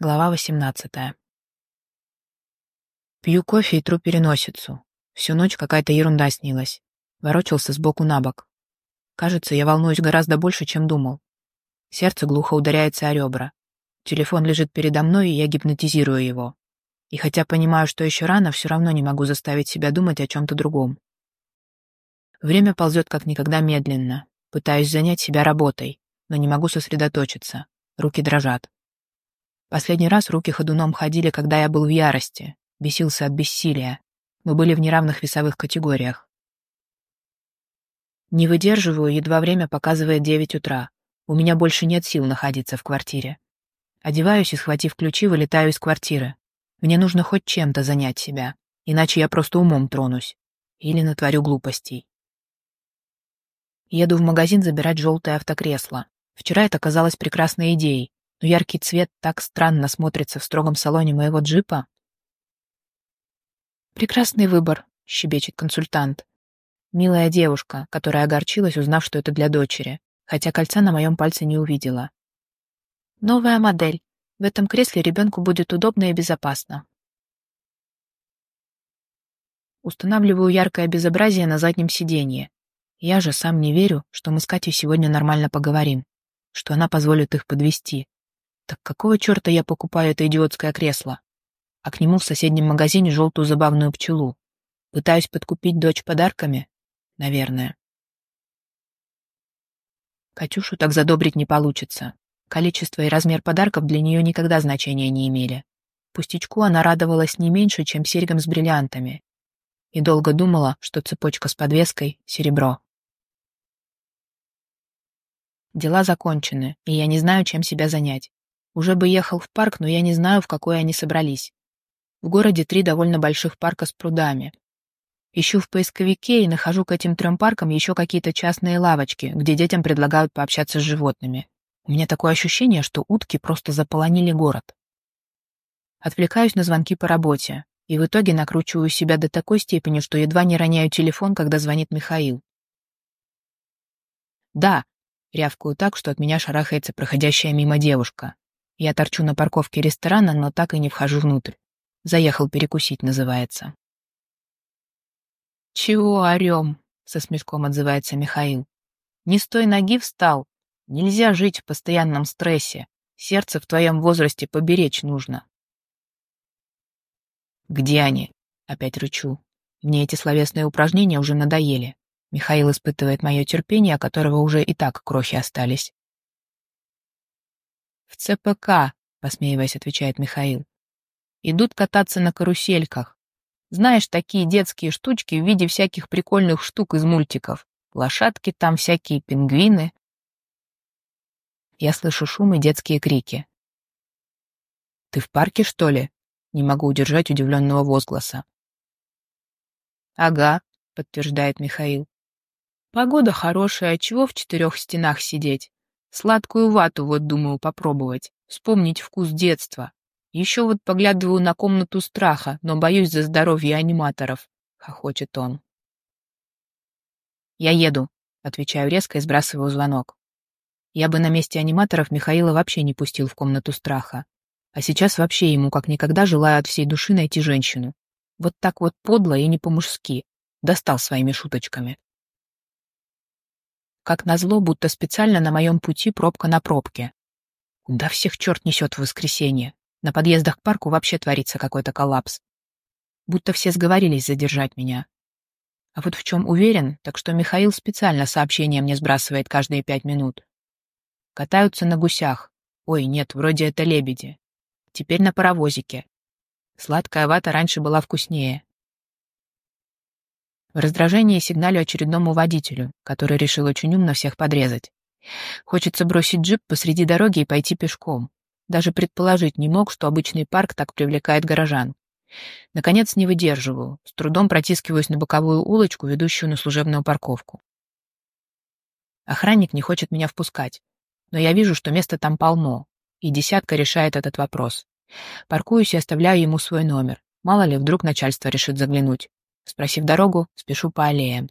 Глава 18. Пью кофе и тру переносицу. Всю ночь какая-то ерунда снилась. Ворочался сбоку на бок. Кажется, я волнуюсь гораздо больше, чем думал. Сердце глухо ударяется о ребра. Телефон лежит передо мной, и я гипнотизирую его. И хотя понимаю, что еще рано, все равно не могу заставить себя думать о чем-то другом. Время ползет как никогда медленно. Пытаюсь занять себя работой, но не могу сосредоточиться. Руки дрожат. Последний раз руки ходуном ходили, когда я был в ярости, бесился от бессилия. Мы были в неравных весовых категориях. Не выдерживаю, едва время показывает девять утра. У меня больше нет сил находиться в квартире. Одеваюсь и, схватив ключи, вылетаю из квартиры. Мне нужно хоть чем-то занять себя, иначе я просто умом тронусь. Или натворю глупостей. Еду в магазин забирать желтое автокресло. Вчера это казалось прекрасной идеей, но яркий цвет так странно смотрится в строгом салоне моего джипа. «Прекрасный выбор», — щебечет консультант. Милая девушка, которая огорчилась, узнав, что это для дочери, хотя кольца на моем пальце не увидела. «Новая модель. В этом кресле ребенку будет удобно и безопасно». Устанавливаю яркое безобразие на заднем сиденье. Я же сам не верю, что мы с Катей сегодня нормально поговорим, что она позволит их подвести. Так какого черта я покупаю это идиотское кресло? А к нему в соседнем магазине желтую забавную пчелу. Пытаюсь подкупить дочь подарками? Наверное. Катюшу так задобрить не получится. Количество и размер подарков для нее никогда значения не имели. Пустячку она радовалась не меньше, чем серьгам с бриллиантами. И долго думала, что цепочка с подвеской — серебро. Дела закончены, и я не знаю, чем себя занять. Уже бы ехал в парк, но я не знаю, в какой они собрались. В городе три довольно больших парка с прудами. Ищу в поисковике и нахожу к этим трем паркам еще какие-то частные лавочки, где детям предлагают пообщаться с животными. У меня такое ощущение, что утки просто заполонили город. Отвлекаюсь на звонки по работе, и в итоге накручиваю себя до такой степени, что едва не роняю телефон, когда звонит Михаил. «Да», — рявкаю так, что от меня шарахается проходящая мимо девушка. Я торчу на парковке ресторана, но так и не вхожу внутрь. Заехал перекусить, называется. «Чего орем?» — со смешком отзывается Михаил. «Не с той ноги встал. Нельзя жить в постоянном стрессе. Сердце в твоем возрасте поберечь нужно». «Где они?» — опять рычу. Мне эти словесные упражнения уже надоели. Михаил испытывает мое терпение, которого уже и так крохи остались. «В ЦПК», — посмеиваясь, отвечает Михаил. «Идут кататься на карусельках. Знаешь, такие детские штучки в виде всяких прикольных штук из мультиков. Лошадки там, всякие пингвины». Я слышу шум и детские крики. «Ты в парке, что ли?» Не могу удержать удивленного возгласа. «Ага», — подтверждает Михаил. «Погода хорошая, чего в четырех стенах сидеть? Сладкую вату вот думаю попробовать, вспомнить вкус детства. Еще вот поглядываю на комнату страха, но боюсь за здоровье аниматоров», — хохочет он. «Я еду», — отвечаю резко и сбрасываю звонок. Я бы на месте аниматоров Михаила вообще не пустил в комнату страха. А сейчас вообще ему как никогда желаю от всей души найти женщину. Вот так вот подло и не по-мужски. Достал своими шуточками. Как назло, будто специально на моем пути пробка на пробке. Куда всех черт несет в воскресенье? На подъездах к парку вообще творится какой-то коллапс. Будто все сговорились задержать меня. А вот в чем уверен, так что Михаил специально сообщение мне сбрасывает каждые пять минут. Катаются на гусях. Ой, нет, вроде это лебеди. Теперь на паровозике. Сладкая вата раньше была вкуснее. В раздражении сигналю очередному водителю, который решил очень умно всех подрезать. Хочется бросить джип посреди дороги и пойти пешком. Даже предположить не мог, что обычный парк так привлекает горожан. Наконец не выдерживаю, с трудом протискиваюсь на боковую улочку, ведущую на служебную парковку. Охранник не хочет меня впускать, но я вижу, что места там полно, и десятка решает этот вопрос. Паркуюсь и оставляю ему свой номер. Мало ли, вдруг начальство решит заглянуть. Спросив дорогу, спешу по аллеям.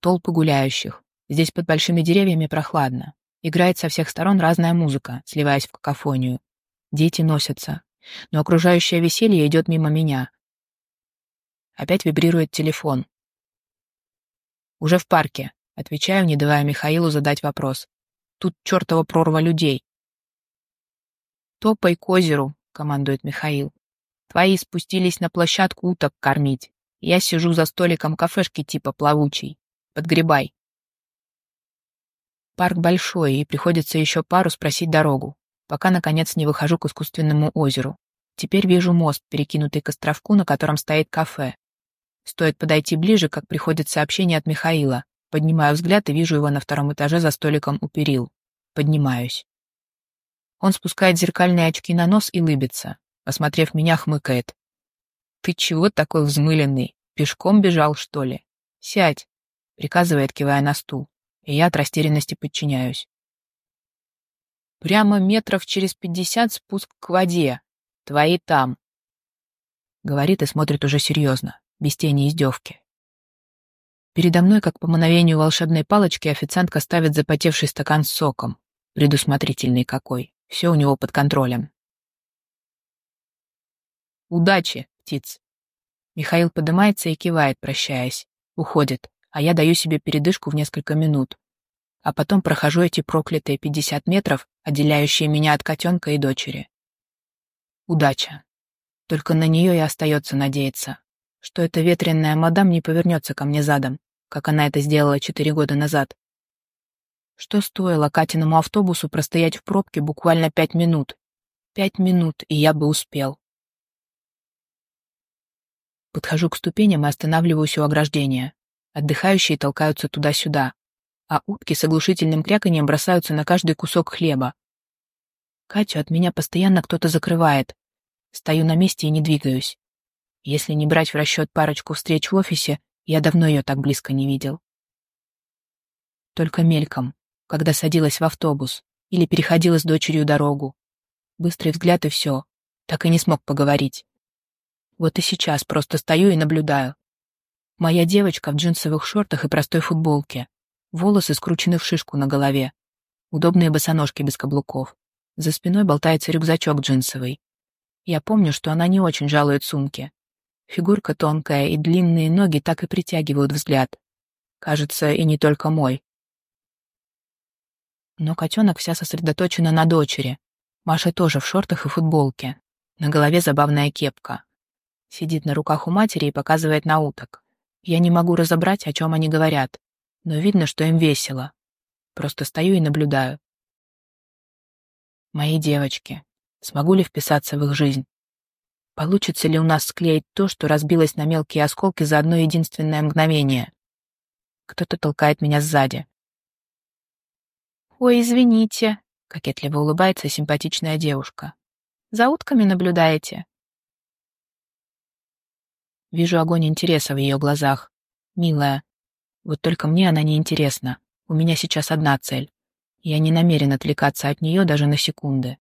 Толпы гуляющих. Здесь под большими деревьями прохладно. Играет со всех сторон разная музыка, сливаясь в какофонию. Дети носятся, но окружающее веселье идет мимо меня. Опять вибрирует телефон. «Уже в парке», — отвечаю, не давая Михаилу задать вопрос. «Тут чертова прорва людей». «Топай к озеру», — командует Михаил. «Твои спустились на площадку уток кормить. Я сижу за столиком кафешки типа плавучий. Подгребай». Парк большой, и приходится еще пару спросить дорогу, пока, наконец, не выхожу к искусственному озеру. Теперь вижу мост, перекинутый к островку, на котором стоит кафе. Стоит подойти ближе, как приходит сообщение от Михаила. Поднимаю взгляд и вижу его на втором этаже за столиком у перил. Поднимаюсь. Он спускает зеркальные очки на нос и лыбится. Посмотрев меня, хмыкает. «Ты чего такой взмыленный? Пешком бежал, что ли? Сядь!» — приказывает, кивая на стул. И я от растерянности подчиняюсь. «Прямо метров через пятьдесят спуск к воде. Твои там!» Говорит и смотрит уже серьезно без тени издевки. Передо мной, как по мановению волшебной палочки, официантка ставит запотевший стакан с соком. Предусмотрительный какой. Все у него под контролем. «Удачи, птиц!» Михаил поднимается и кивает, прощаясь. Уходит, а я даю себе передышку в несколько минут. А потом прохожу эти проклятые 50 метров, отделяющие меня от котенка и дочери. Удача. Только на нее и остается надеяться что эта ветреная мадам не повернется ко мне задом, как она это сделала четыре года назад. Что стоило Катиному автобусу простоять в пробке буквально пять минут? Пять минут, и я бы успел. Подхожу к ступеням и останавливаюсь у ограждения. Отдыхающие толкаются туда-сюда, а утки с оглушительным кряканьем бросаются на каждый кусок хлеба. Катю от меня постоянно кто-то закрывает. Стою на месте и не двигаюсь. Если не брать в расчет парочку встреч в офисе, я давно ее так близко не видел. Только мельком, когда садилась в автобус или переходила с дочерью дорогу. Быстрый взгляд и все. Так и не смог поговорить. Вот и сейчас просто стою и наблюдаю. Моя девочка в джинсовых шортах и простой футболке. Волосы скручены в шишку на голове. Удобные босоножки без каблуков. За спиной болтается рюкзачок джинсовый. Я помню, что она не очень жалует сумки. Фигурка тонкая и длинные ноги так и притягивают взгляд. Кажется, и не только мой. Но котенок вся сосредоточена на дочери. Маша тоже в шортах и футболке. На голове забавная кепка. Сидит на руках у матери и показывает на уток. Я не могу разобрать, о чем они говорят, но видно, что им весело. Просто стою и наблюдаю. Мои девочки. Смогу ли вписаться в их жизнь? Получится ли у нас склеить то, что разбилось на мелкие осколки за одно единственное мгновение? Кто-то толкает меня сзади. «Ой, извините», — кокетливо улыбается симпатичная девушка. «За утками наблюдаете?» Вижу огонь интереса в ее глазах. Милая. Вот только мне она не интересна. У меня сейчас одна цель. Я не намерен отвлекаться от нее даже на секунды.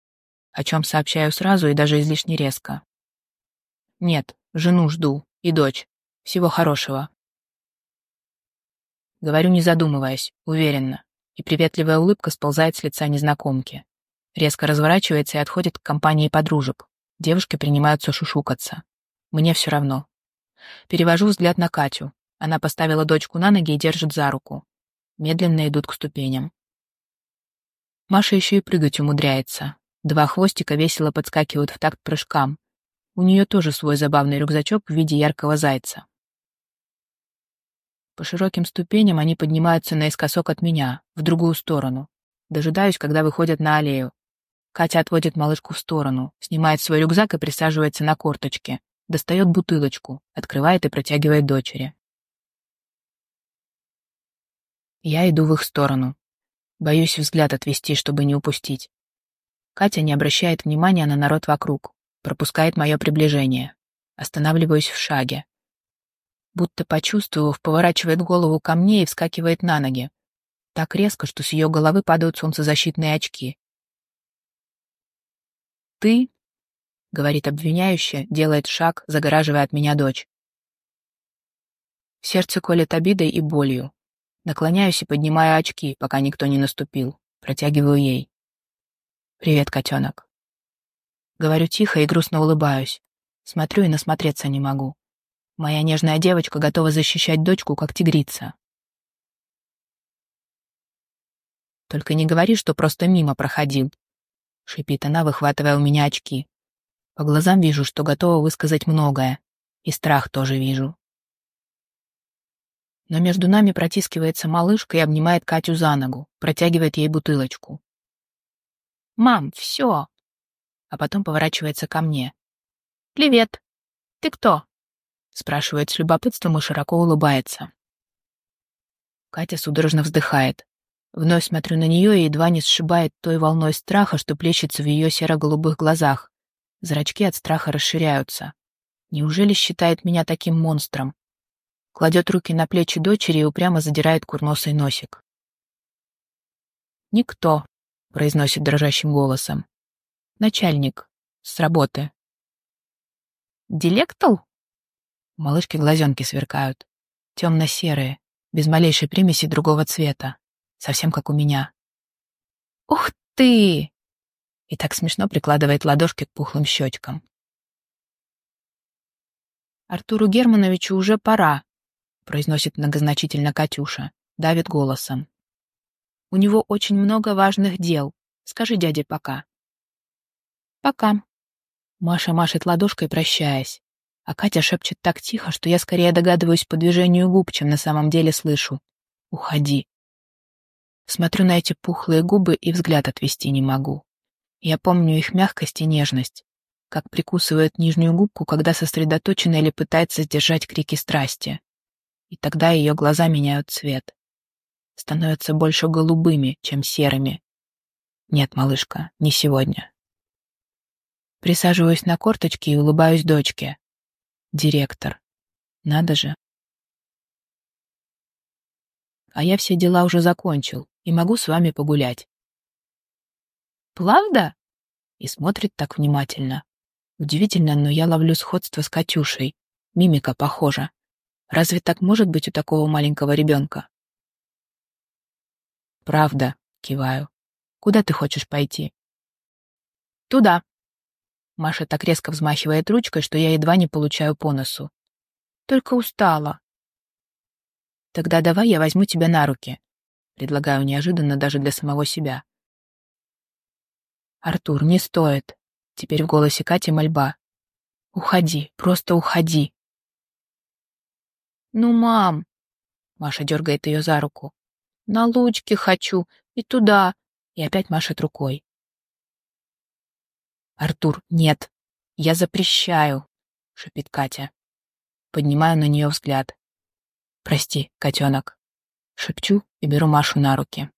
О чем сообщаю сразу и даже излишне резко. Нет, жену жду. И дочь. Всего хорошего. Говорю, не задумываясь, уверенно. И приветливая улыбка сползает с лица незнакомки. Резко разворачивается и отходит к компании подружек. Девушки принимаются шушукаться. Мне все равно. Перевожу взгляд на Катю. Она поставила дочку на ноги и держит за руку. Медленно идут к ступеням. Маша еще и прыгать умудряется. Два хвостика весело подскакивают в такт прыжкам, у нее тоже свой забавный рюкзачок в виде яркого зайца. По широким ступеням они поднимаются наискосок от меня, в другую сторону. Дожидаюсь, когда выходят на аллею. Катя отводит малышку в сторону, снимает свой рюкзак и присаживается на корточке. Достает бутылочку, открывает и протягивает дочери. Я иду в их сторону. Боюсь взгляд отвести, чтобы не упустить. Катя не обращает внимания на народ вокруг пропускает мое приближение. Останавливаюсь в шаге. Будто почувствовав, поворачивает голову ко мне и вскакивает на ноги. Так резко, что с ее головы падают солнцезащитные очки. «Ты?» — говорит обвиняюще, делает шаг, загораживая от меня дочь. В сердце колет обидой и болью. Наклоняюсь и поднимаю очки, пока никто не наступил. Протягиваю ей. «Привет, котенок». Говорю тихо и грустно улыбаюсь. Смотрю и насмотреться не могу. Моя нежная девочка готова защищать дочку, как тигрица. «Только не говори, что просто мимо проходил», — шипит она, выхватывая у меня очки. По глазам вижу, что готова высказать многое. И страх тоже вижу. Но между нами протискивается малышка и обнимает Катю за ногу, протягивает ей бутылочку. «Мам, все!» А потом поворачивается ко мне. «Привет! Ты кто?» Спрашивает с любопытством и широко улыбается. Катя судорожно вздыхает. Вновь смотрю на нее и едва не сшибает той волной страха, что плещется в ее серо-голубых глазах. Зрачки от страха расширяются. Неужели считает меня таким монстром? Кладет руки на плечи дочери и упрямо задирает курносый носик. «Никто», — произносит дрожащим голосом. «Начальник. С работы». «Дилектал?» Малышки глазенки сверкают. Темно-серые, без малейшей примеси другого цвета совсем как у меня. «Ух ты!» И так смешно прикладывает ладошки к пухлым щечкам. «Артуру Германовичу уже пора», — произносит многозначительно Катюша, давит голосом. «У него очень много важных дел. Скажи дяде пока». «Пока». Маша машет ладошкой, прощаясь, а Катя шепчет так тихо, что я скорее догадываюсь по движению губ, чем на самом деле слышу. «Уходи». Смотрю на эти пухлые губы и взгляд отвести не могу. Я помню их мягкость и нежность, как прикусывает нижнюю губку, когда сосредоточена или пытается сдержать крики страсти. И тогда ее глаза меняют цвет. Становятся больше голубыми, чем серыми. Нет, малышка, не сегодня. Присаживаюсь на корточки и улыбаюсь дочке. Директор. Надо же. А я все дела уже закончил и могу с вами погулять. Правда? И смотрит так внимательно. Удивительно, но я ловлю сходство с Катюшей. Мимика похожа. Разве так может быть у такого маленького ребенка? Правда, киваю. Куда ты хочешь пойти? Туда. Маша так резко взмахивает ручкой, что я едва не получаю по носу. Только устала. Тогда давай я возьму тебя на руки. Предлагаю неожиданно даже для самого себя. «Артур, не стоит». Теперь в голосе Кати мольба. «Уходи, просто уходи». «Ну, мам!» Маша дергает ее за руку. «На лучке хочу, и туда!» И опять машет рукой. «Артур, нет! Я запрещаю!» — шипит Катя. Поднимаю на нее взгляд. «Прости, котенок». Шепчу и беру Машу на руки.